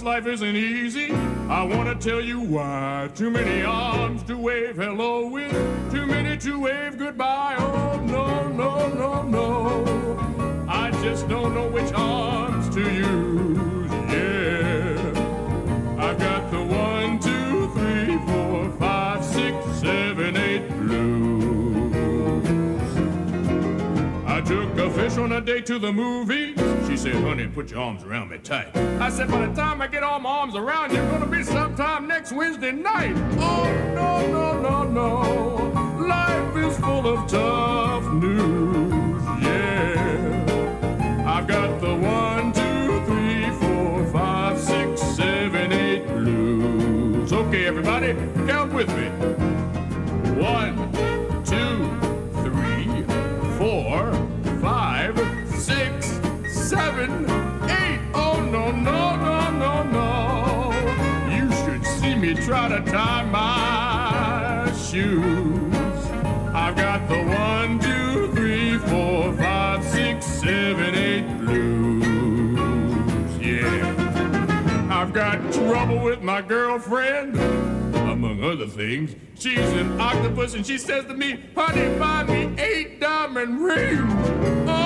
life isn't easy. I wanna tell you why. Too many arms to wave hello with, too many to wave goodbye. Oh no, no, no, no. I just don't know a on a date to the movies. She said, honey, put your arms around me tight. I said, by the time I get all my arms around you, gonna be sometime next Wednesday night. Oh, no, no, no, no. Life is full of tough news, yeah. I've got the one, two, three, four, five, six, seven, eight blues. Okay, everybody, count with me. One, six, seven, eight. Oh no, no, no, no, no. You should see me try to tie my shoes. I've got the one, two, three, four, five, six, seven, eight blues. Yeah. I've got trouble with my girlfriend among other things. She's an octopus and she says to me, honey, buy me eight diamond rings.